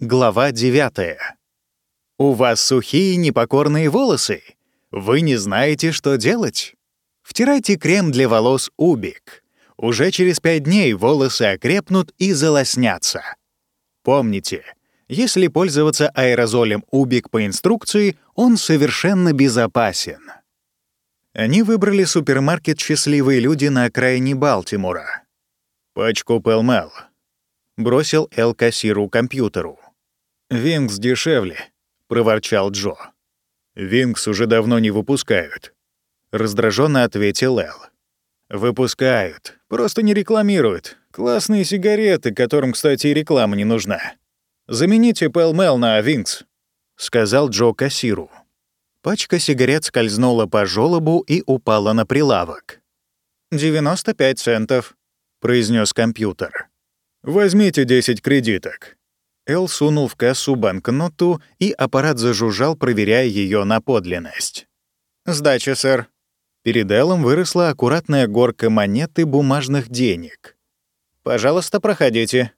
Глава 9. У вас сухие непокорные волосы. Вы не знаете, что делать. Втирайте крем для волос Убик. Уже через 5 дней волосы окрепнут и залоснятся. Помните, если пользоваться аэрозолем Убик по инструкции, он совершенно безопасен. Они выбрали супермаркет «Счастливые люди» на окраине Балтимора. «Пачку Пелмел», — бросил Эл кассиру компьютеру. «Винкс дешевле», — проворчал Джо. «Винкс уже давно не выпускают», — раздраженно ответил Эл. «Выпускают. Просто не рекламируют. Классные сигареты, которым, кстати, и реклама не нужна. Замените Пэлмэл на Винкс», — сказал Джо кассиру. Пачка сигарет скользнула по жёлобу и упала на прилавок. «95 центов», — произнес компьютер. «Возьмите 10 кредиток», Эл сунул в кассу банкноту, и аппарат зажужжал, проверяя ее на подлинность. «Сдача, сэр». Перед Эллом выросла аккуратная горка монет и бумажных денег. «Пожалуйста, проходите».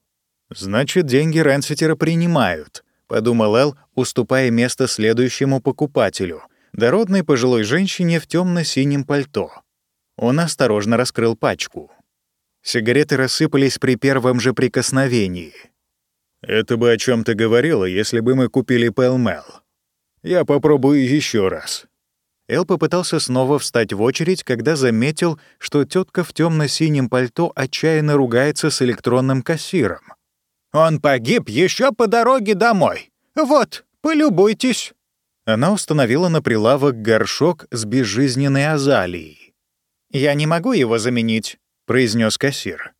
«Значит, деньги Ранситера принимают», — подумал Эл, уступая место следующему покупателю, дородной пожилой женщине в темно синем пальто. Он осторожно раскрыл пачку. Сигареты рассыпались при первом же прикосновении — это бы о чем то говорило, если бы мы купили Пэлмэл. Я попробую еще раз. Эл попытался снова встать в очередь, когда заметил, что тетка в темно синем пальто отчаянно ругается с электронным кассиром. «Он погиб еще по дороге домой. Вот, полюбуйтесь». Она установила на прилавок горшок с безжизненной азалией. «Я не могу его заменить», — произнес кассир.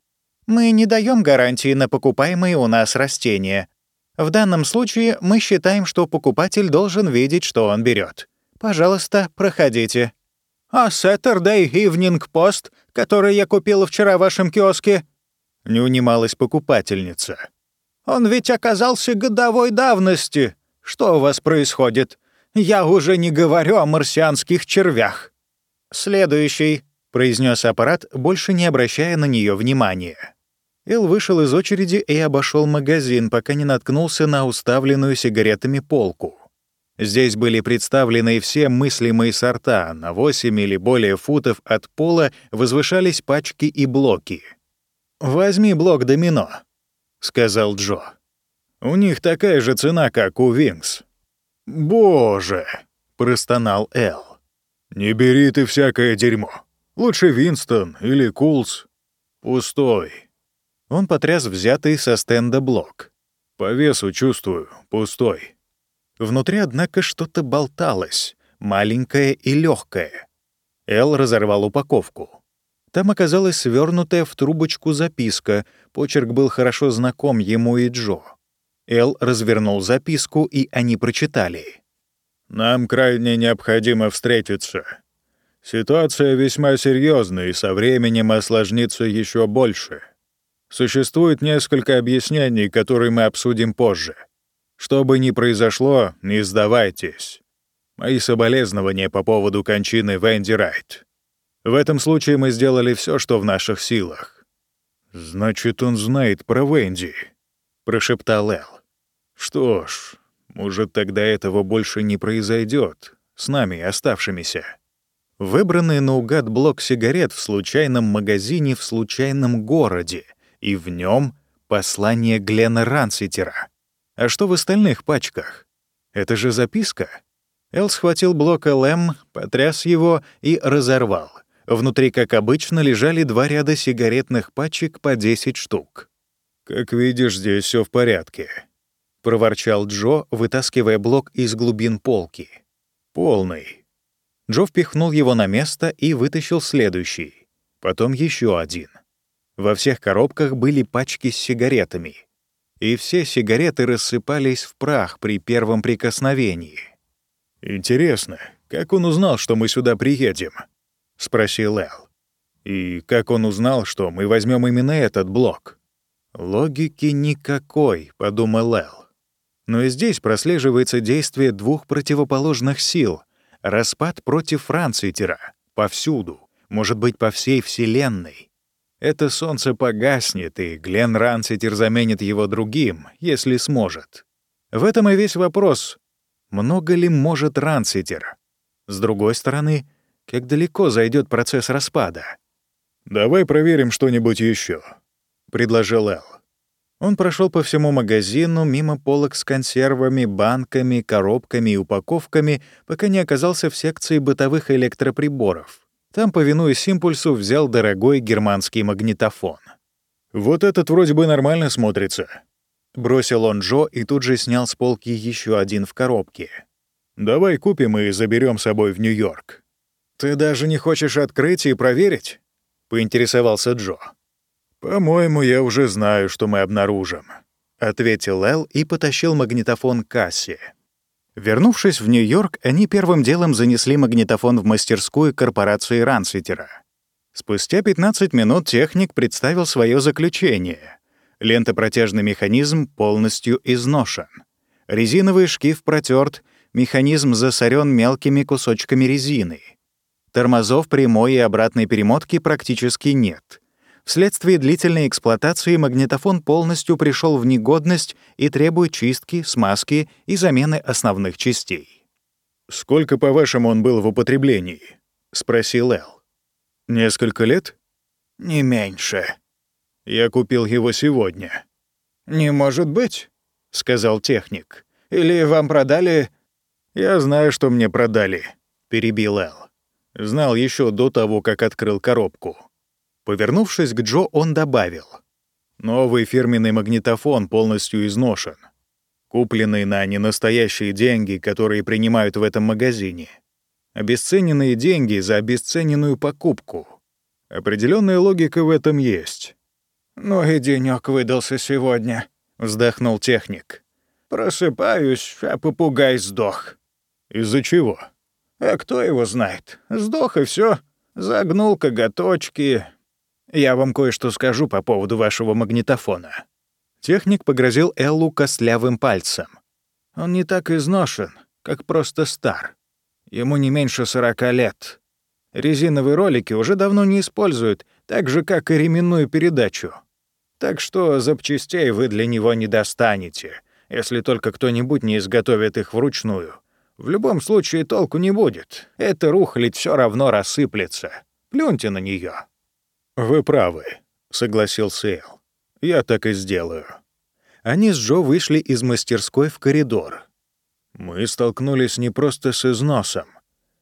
Мы не даем гарантии на покупаемые у нас растения. В данном случае мы считаем, что покупатель должен видеть, что он берет. Пожалуйста, проходите. А Saturday Evening Post, который я купила вчера в вашем киоске? Не унималась покупательница. Он ведь оказался годовой давности. Что у вас происходит? Я уже не говорю о марсианских червях. Следующий, произнес аппарат, больше не обращая на нее внимания. Эл вышел из очереди и обошел магазин, пока не наткнулся на уставленную сигаретами полку. Здесь были представлены все мыслимые сорта, на 8 или более футов от пола возвышались пачки и блоки. «Возьми блок домино», — сказал Джо. «У них такая же цена, как у Винкс». «Боже!» — простонал Эл. «Не бери ты всякое дерьмо. Лучше Винстон или Кулс. Пустой. Он потряс взятый со стенда блок. «По весу чувствую, пустой». Внутри, однако, что-то болталось, маленькое и легкое. Эл разорвал упаковку. Там оказалась свернутая в трубочку записка, почерк был хорошо знаком ему и Джо. Эл развернул записку, и они прочитали. «Нам крайне необходимо встретиться. Ситуация весьма серьезная и со временем осложнится еще больше. Существует несколько объяснений, которые мы обсудим позже. Что бы ни произошло, не сдавайтесь. Мои соболезнования по поводу кончины Венди Райт. В этом случае мы сделали все, что в наших силах. «Значит, он знает про Венди», — прошептал Эл. «Что ж, может, тогда этого больше не произойдет с нами, оставшимися». Выбранный наугад блок сигарет в случайном магазине в случайном городе — и в нем послание Глена Ранситера. А что в остальных пачках? Это же записка. Эл схватил блок ЛМ, потряс его и разорвал. Внутри, как обычно, лежали два ряда сигаретных пачек по 10 штук. «Как видишь, здесь все в порядке», — проворчал Джо, вытаскивая блок из глубин полки. «Полный». Джо впихнул его на место и вытащил следующий. Потом еще один. Во всех коробках были пачки с сигаретами. И все сигареты рассыпались в прах при первом прикосновении. «Интересно, как он узнал, что мы сюда приедем?» — спросил Эл. «И как он узнал, что мы возьмем именно этот блок?» «Логики никакой», — подумал Эл. Но и здесь прослеживается действие двух противоположных сил. Распад против Францитера. Повсюду. Может быть, по всей Вселенной. Это солнце погаснет, и Глен Ранситер заменит его другим, если сможет. В этом и весь вопрос. Много ли может Ранситер? С другой стороны, как далеко зайдет процесс распада? «Давай проверим что-нибудь еще, предложил Эл. Он прошел по всему магазину, мимо полок с консервами, банками, коробками и упаковками, пока не оказался в секции бытовых электроприборов. Там, повинуясь импульсу, взял дорогой германский магнитофон. «Вот этот вроде бы нормально смотрится», — бросил он Джо и тут же снял с полки еще один в коробке. «Давай купим и заберем с собой в Нью-Йорк». «Ты даже не хочешь открыть и проверить?» — поинтересовался Джо. «По-моему, я уже знаю, что мы обнаружим», — ответил Эл и потащил магнитофон к кассе. Вернувшись в Нью-Йорк, они первым делом занесли магнитофон в мастерскую корпорации Ранситера. Спустя 15 минут техник представил свое заключение. Лентопротяжный механизм полностью изношен. Резиновый шкив протерт, механизм засорен мелкими кусочками резины. Тормозов прямой и обратной перемотки практически нет — Вследствие длительной эксплуатации магнитофон полностью пришел в негодность и требует чистки, смазки и замены основных частей. «Сколько, по-вашему, он был в употреблении?» — спросил Эл. «Несколько лет?» «Не меньше». «Я купил его сегодня». «Не может быть», — сказал техник. «Или вам продали...» «Я знаю, что мне продали», — перебил Эл. Знал еще до того, как открыл коробку. Повернувшись к Джо, он добавил. «Новый фирменный магнитофон полностью изношен. Купленный на ненастоящие деньги, которые принимают в этом магазине. Обесцененные деньги за обесцененную покупку. Определенная логика в этом есть». «Ну и денёк выдался сегодня», — вздохнул техник. «Просыпаюсь, а попугай сдох». «Из-за чего?» «А кто его знает? Сдох и все. Загнул коготочки, я вам кое-что скажу по поводу вашего магнитофона». Техник погрозил Эллу костлявым пальцем. «Он не так изношен, как просто стар. Ему не меньше сорока лет. Резиновые ролики уже давно не используют, так же, как и ременную передачу. Так что запчастей вы для него не достанете, если только кто-нибудь не изготовит их вручную. В любом случае толку не будет. Эта рухлядь все равно рассыплется. Плюньте на нее. «Вы правы», — согласился Эл. «Я так и сделаю». Они с Джо вышли из мастерской в коридор. «Мы столкнулись не просто с износом.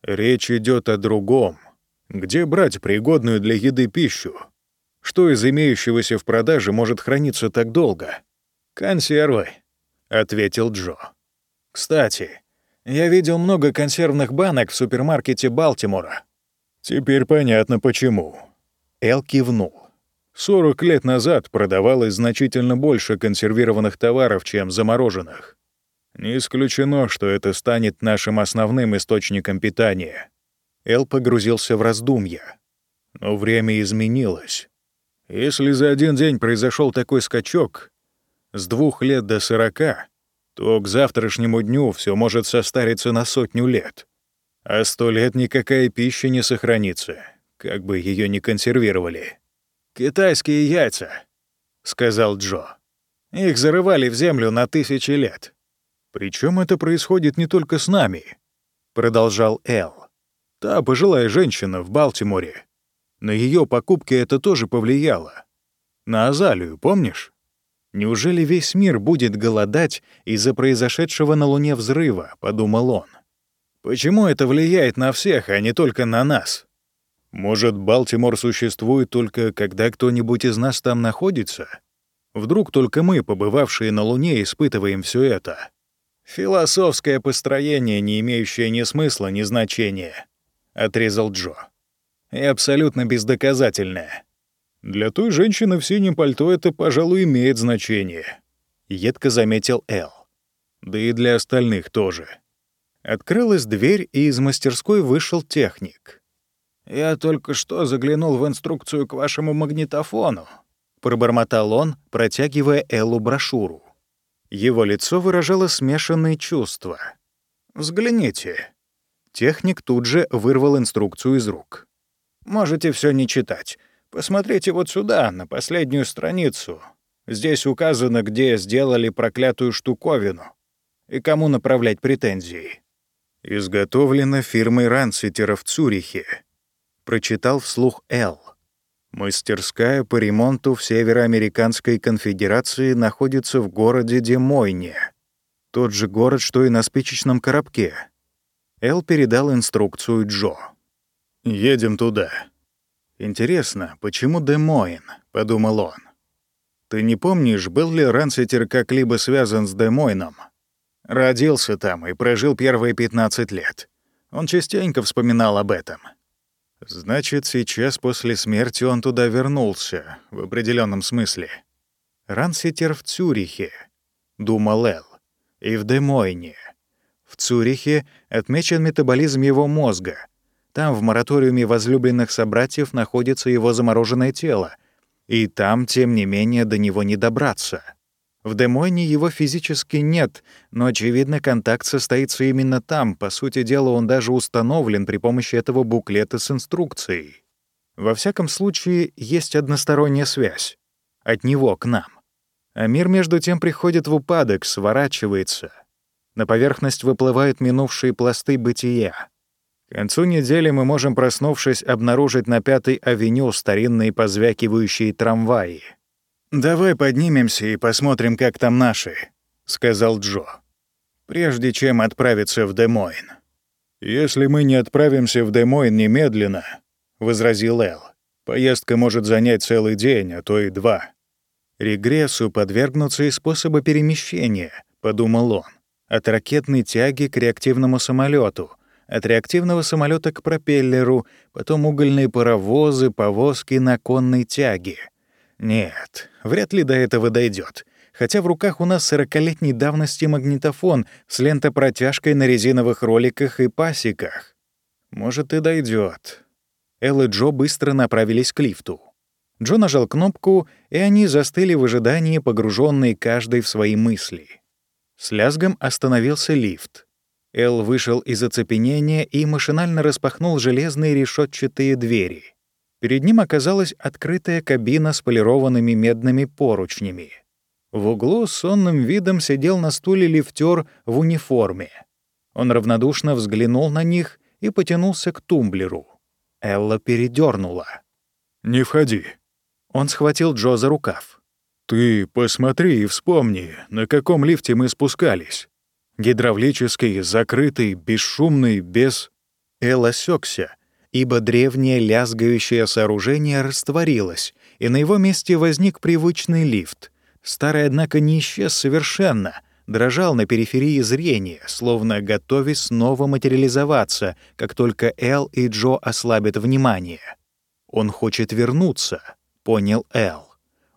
Речь идет о другом. Где брать пригодную для еды пищу? Что из имеющегося в продаже может храниться так долго?» «Консервы», — ответил Джо. «Кстати, я видел много консервных банок в супермаркете Балтимора». «Теперь понятно, почему», Эл кивнул. 40 лет назад продавалось значительно больше консервированных товаров, чем замороженных. Не исключено, что это станет нашим основным источником питания. Эл погрузился в раздумья. Но время изменилось. Если за один день произошел такой скачок, с двух лет до сорока, то к завтрашнему дню все может состариться на сотню лет. А сто лет никакая пища не сохранится как бы ее не консервировали. «Китайские яйца», — сказал Джо. «Их зарывали в землю на тысячи лет». «Причем это происходит не только с нами», — продолжал Эл. «Та пожилая женщина в Балтиморе. На ее покупки это тоже повлияло. На Азалию, помнишь? Неужели весь мир будет голодать из-за произошедшего на Луне взрыва?» — подумал он. «Почему это влияет на всех, а не только на нас?» Может, Балтимор существует только когда кто-нибудь из нас там находится? Вдруг только мы, побывавшие на Луне, испытываем все это? Философское построение, не имеющее ни смысла, ни значения, — отрезал Джо. И абсолютно бездоказательное. Для той женщины в синем пальто это, пожалуй, имеет значение, — едко заметил Эл. Да и для остальных тоже. Открылась дверь, и из мастерской вышел техник. «Я только что заглянул в инструкцию к вашему магнитофону», — пробормотал он, протягивая Эллу брошюру. Его лицо выражало смешанные чувства. «Взгляните». Техник тут же вырвал инструкцию из рук. «Можете все не читать. Посмотрите вот сюда, на последнюю страницу. Здесь указано, где сделали проклятую штуковину. и кому направлять претензии. «Изготовлено фирмой Ранситера в Цюрихе», — прочитал вслух Эл. Мастерская по ремонту в Североамериканской конфедерации находится в городе Демойне. Тот же город, что и на спичечном коробке. Эл передал инструкцию Джо. «Едем туда». «Интересно, почему Демойн?» — подумал он. «Ты не помнишь, был ли Ранситер как-либо связан с Демойном?» Родился там и прожил первые 15 лет. Он частенько вспоминал об этом. Значит, сейчас после смерти он туда вернулся, в определенном смысле. Ранситер в Цюрихе, думал Эл, и в Демойне. В Цюрихе отмечен метаболизм его мозга. Там, в мораториуме возлюбленных собратьев, находится его замороженное тело. И там, тем не менее, до него не добраться. В Демойне его физически нет, но, очевидно, контакт состоится именно там. По сути дела, он даже установлен при помощи этого буклета с инструкцией. Во всяком случае, есть односторонняя связь. От него к нам. А мир, между тем, приходит в упадок, сворачивается. На поверхность выплывают минувшие пласты бытия. К концу недели мы можем, проснувшись, обнаружить на Пятой авеню старинные позвякивающие трамваи — «Давай поднимемся и посмотрим, как там наши», — сказал Джо. «Прежде чем отправиться в Демойн». «Если мы не отправимся в Демойн немедленно», — возразил Эл, «поездка может занять целый день, а то и два». «Регрессу подвергнутся и способы перемещения», — подумал он, «от ракетной тяги к реактивному самолету, от реактивного самолета к пропеллеру, потом угольные паровозы, повозки на конной тяге». Нет, вряд ли до этого дойдет. Хотя в руках у нас сорокалетней давности магнитофон с лентопротяжкой на резиновых роликах и пасеках. Может, и дойдет. Эл и Джо быстро направились к лифту. Джо нажал кнопку, и они застыли в ожидании, погруженные каждый в свои мысли. С лязгом остановился лифт. Эл вышел из оцепенения и машинально распахнул железные решетчатые двери. Перед ним оказалась открытая кабина с полированными медными поручнями. В углу с сонным видом сидел на стуле лифтер в униформе. Он равнодушно взглянул на них и потянулся к тумблеру. Элла передернула. «Не входи». Он схватил Джо за рукав. «Ты посмотри и вспомни, на каком лифте мы спускались. Гидравлический, закрытый, бесшумный, без...» Эл осекся, ибо древнее лязгающее сооружение растворилось, и на его месте возник привычный лифт. Старый, однако, не исчез совершенно, дрожал на периферии зрения, словно готовясь снова материализоваться, как только Эл и Джо ослабят внимание. «Он хочет вернуться», — понял Эл.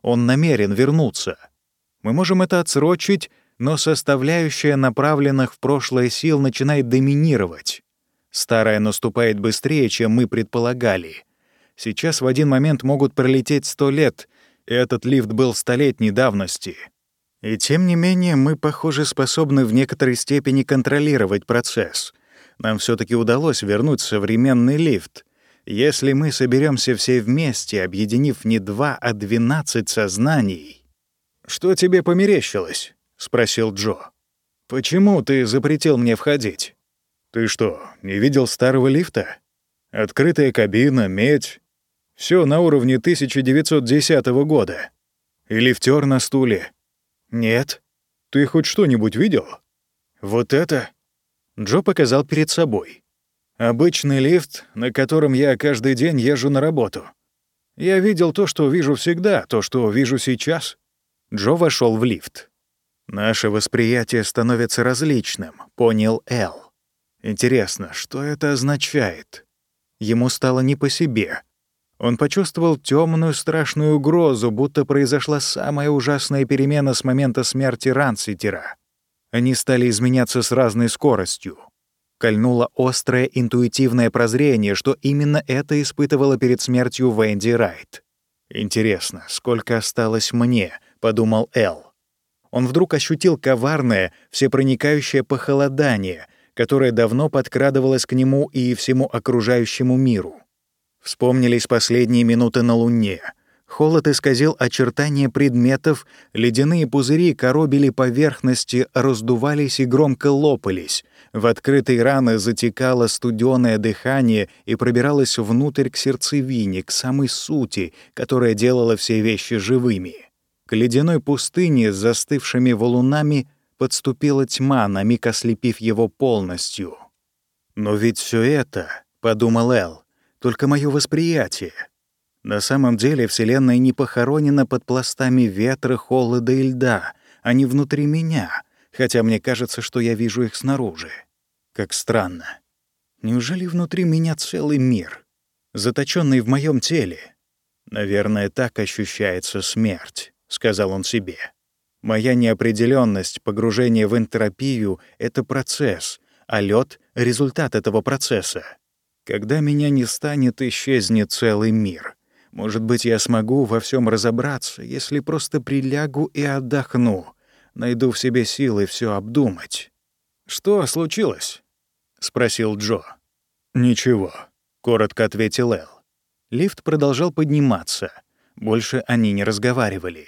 «Он намерен вернуться. Мы можем это отсрочить, но составляющая направленных в прошлое сил начинает доминировать. Старая наступает быстрее, чем мы предполагали. Сейчас в один момент могут пролететь сто лет, и этот лифт был столетней давности. И тем не менее мы, похоже, способны в некоторой степени контролировать процесс. Нам все таки удалось вернуть современный лифт. Если мы соберемся все вместе, объединив не два, а двенадцать сознаний... «Что тебе померещилось?» — спросил Джо. «Почему ты запретил мне входить?» «Ты что, не видел старого лифта? Открытая кабина, медь. Все на уровне 1910 года. И лифтер на стуле. Нет. Ты хоть что-нибудь видел? Вот это?» Джо показал перед собой. «Обычный лифт, на котором я каждый день езжу на работу. Я видел то, что вижу всегда, то, что вижу сейчас». Джо вошел в лифт. «Наше восприятие становится различным», — понял Эл. Интересно, что это означает? Ему стало не по себе. Он почувствовал темную страшную угрозу, будто произошла самая ужасная перемена с момента смерти Ранситера. Они стали изменяться с разной скоростью. Кольнуло острое интуитивное прозрение, что именно это испытывала перед смертью Венди Райт. «Интересно, сколько осталось мне?» — подумал Эл. Он вдруг ощутил коварное, всепроникающее похолодание, которая давно подкрадывалась к нему и всему окружающему миру. Вспомнились последние минуты на Луне, Холод исказил очертания предметов, ледяные пузыри коробили поверхности, раздувались и громко лопались. В открытые раны затекало студёное дыхание и пробиралось внутрь к сердцевине, к самой сути, которая делала все вещи живыми. К ледяной пустыне с застывшими валунами подступила тьма, на миг ослепив его полностью. «Но ведь все это, — подумал Эл, — только мое восприятие. На самом деле Вселенная не похоронена под пластами ветра, холода и льда, а не внутри меня, хотя мне кажется, что я вижу их снаружи. Как странно. Неужели внутри меня целый мир, заточенный в моем теле? Наверное, так ощущается смерть, сказал он себе. Моя неопределенность, погружение в энтропию — это процесс, а лед — результат этого процесса. Когда меня не станет, исчезнет целый мир — может быть, я смогу во всем разобраться, если просто прилягу и отдохну, найду в себе силы все обдумать. «Что случилось?» — спросил Джо. «Ничего», — коротко ответил Эл. Лифт продолжал подниматься. Больше они не разговаривали.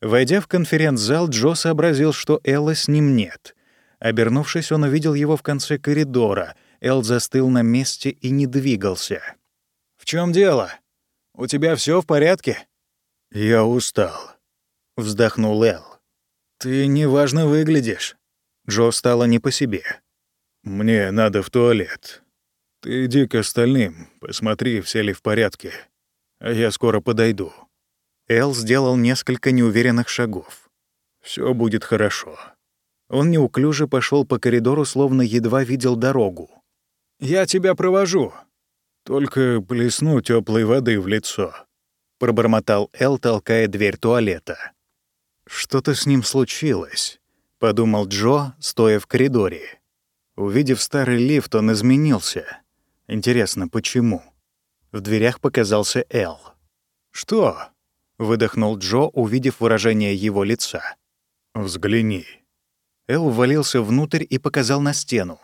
Войдя в конференц-зал, Джо сообразил, что Элла с ним нет. Обернувшись, он увидел его в конце коридора. Эл застыл на месте и не двигался. «В чем дело?» У тебя все в порядке?» «Я устал», — вздохнул Эл. «Ты неважно выглядишь». Джо стало не по себе. «Мне надо в туалет. Ты иди к остальным, посмотри, все ли в порядке. А я скоро подойду». Эл сделал несколько неуверенных шагов. Все будет хорошо». Он неуклюже пошел по коридору, словно едва видел дорогу. «Я тебя провожу», только плесну теплой воды в лицо», — пробормотал Эл, толкая дверь туалета. «Что-то с ним случилось», — подумал Джо, стоя в коридоре. Увидев старый лифт, он изменился. Интересно, почему? В дверях показался Эл. «Что?» — выдохнул Джо, увидев выражение его лица. «Взгляни». Эл ввалился внутрь и показал на стену.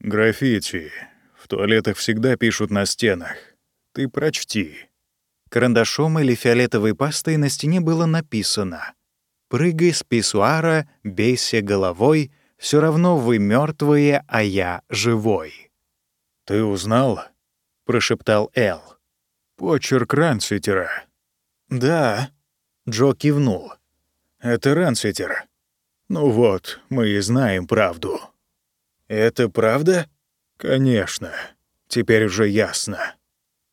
«Граффити. В туалетах всегда пишут на стенах. Ты прочти». Карандашом или фиолетовой пастой на стене было написано «Прыгай с писсуара, бейся головой, все равно вы мертвые, а я живой». «Ты узнал?» — прошептал Эл. «Почерк Ранситера». «Да», — Джо кивнул. «Это Ранситер. Ну вот, мы и знаем правду». «Это правда?» «Конечно. Теперь уже ясно».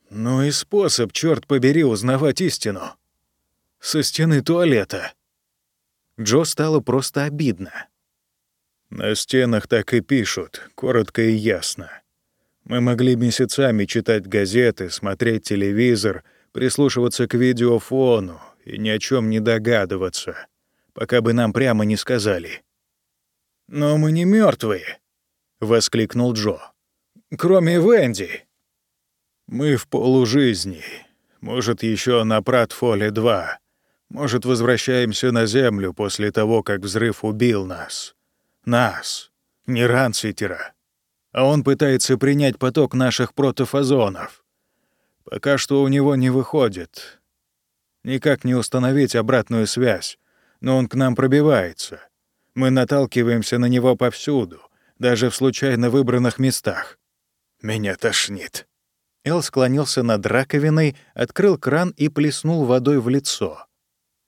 «Ну и способ, черт побери, узнавать истину. Со стены туалета». Джо стало просто обидно. «На стенах так и пишут, коротко и ясно. Мы могли месяцами читать газеты, смотреть телевизор, прислушиваться к видеофону и ни о чем не догадываться, пока бы нам прямо не сказали». «Но мы не мертвые, воскликнул Джо кроме Венди. Мы в полужизни. Может, еще на Пратфоле-2. Может, возвращаемся на Землю после того, как взрыв убил нас. Нас, не Ранситера. А он пытается принять поток наших протофазонов. Пока что у него не выходит. Никак не установить обратную связь, но он к нам пробивается. Мы наталкиваемся на него повсюду, даже в случайно выбранных местах. Меня тошнит». Эл склонился над раковиной, открыл кран и плеснул водой в лицо.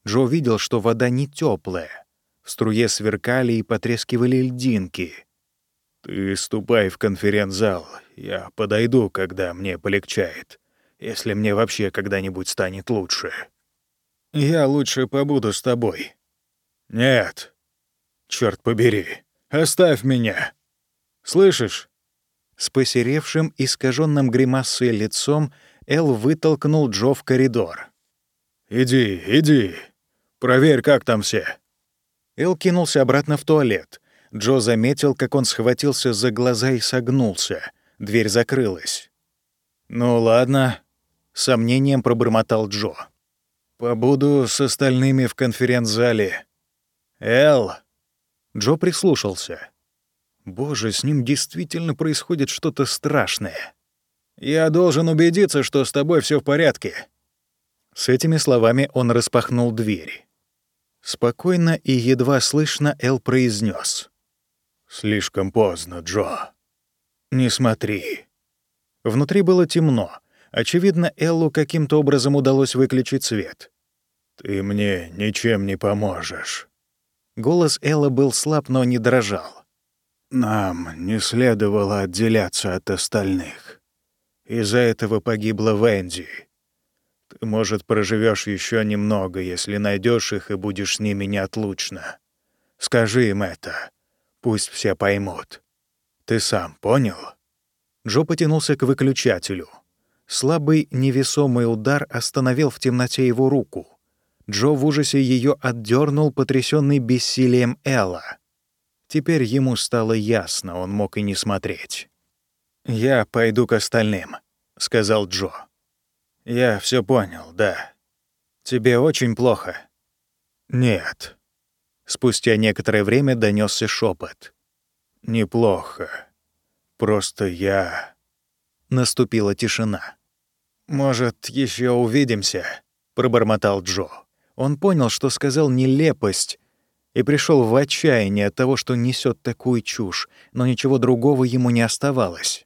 Джо видел, что вода не теплая. В струе сверкали и потрескивали льдинки. «Ты ступай в конференц-зал. Я подойду, когда мне полегчает. Если мне вообще когда-нибудь станет лучше». «Я лучше побуду с тобой». «Нет. Черт побери. Оставь меня. Слышишь?» С посеревшим, искаженным гримасой лицом Эл вытолкнул Джо в коридор. «Иди, иди. Проверь, как там все». Эл кинулся обратно в туалет. Джо заметил, как он схватился за глаза и согнулся. Дверь закрылась. «Ну ладно», — сомнением пробормотал Джо. «Побуду с остальными в конференц-зале». «Эл!» Джо прислушался. Боже, с ним действительно происходит что-то страшное. Я должен убедиться, что с тобой все в порядке. С этими словами он распахнул дверь. Спокойно и едва слышно Эл произнес: «Слишком поздно, Джо. Не смотри». Внутри было темно. Очевидно, Эллу каким-то образом удалось выключить свет. «Ты мне ничем не поможешь». Голос Элла был слаб, но не дрожал. «Нам не следовало отделяться от остальных. Из-за этого погибла Венди. Ты, может, проживешь еще немного, если найдешь их и будешь с ними неотлучно. Скажи им это. Пусть все поймут. Ты сам понял?» Джо потянулся к выключателю. Слабый невесомый удар остановил в темноте его руку. Джо в ужасе ее отдернул, потрясенный бессилием Элла. Теперь ему стало ясно, он мог и не смотреть. «Я пойду к остальным», — сказал Джо. «Я все понял, да. Тебе очень плохо?» «Нет». Спустя некоторое время донесся шепот. «Неплохо. Просто я...» Наступила тишина. «Может, еще увидимся?» — пробормотал Джо. Он понял, что сказал нелепость, и пришел в отчаяние от того, что несет такую чушь, но ничего другого ему не оставалось.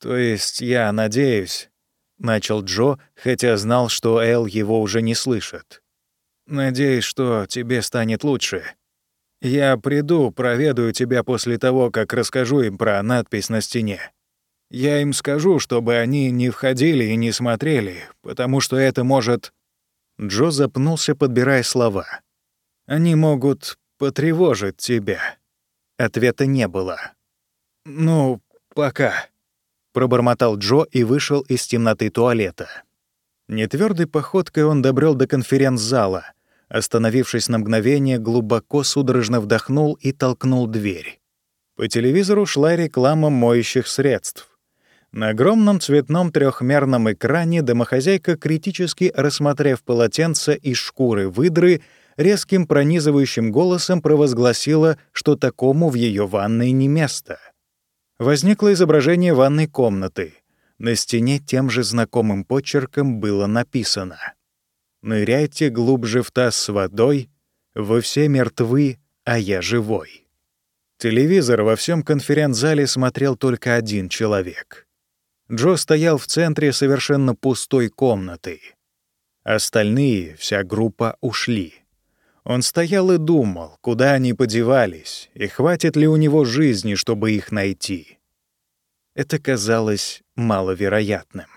«То есть я надеюсь», — начал Джо, хотя знал, что Эл его уже не слышит. «Надеюсь, что тебе станет лучше. Я приду, проведаю тебя после того, как расскажу им про надпись на стене. Я им скажу, чтобы они не входили и не смотрели, потому что это может...» Джо запнулся, подбирая слова. «Они могут потревожить тебя». Ответа не было. «Ну, пока», — пробормотал Джо и вышел из темноты туалета. Нетвёрдой походкой он добрел до конференц-зала. Остановившись на мгновение, глубоко судорожно вдохнул и толкнул дверь. По телевизору шла реклама моющих средств. На огромном цветном трехмерном экране домохозяйка, критически рассмотрев полотенце из шкуры выдры, резким пронизывающим голосом провозгласила, что такому в ее ванной не место. Возникло изображение ванной комнаты. На стене тем же знакомым почерком было написано «Ныряйте глубже в таз с водой, вы все мертвы, а я живой». Телевизор во всем конференц-зале смотрел только один человек — Джо стоял в центре совершенно пустой комнаты. Остальные, вся группа, ушли. Он стоял и думал, куда они подевались, и хватит ли у него жизни, чтобы их найти. Это казалось маловероятным.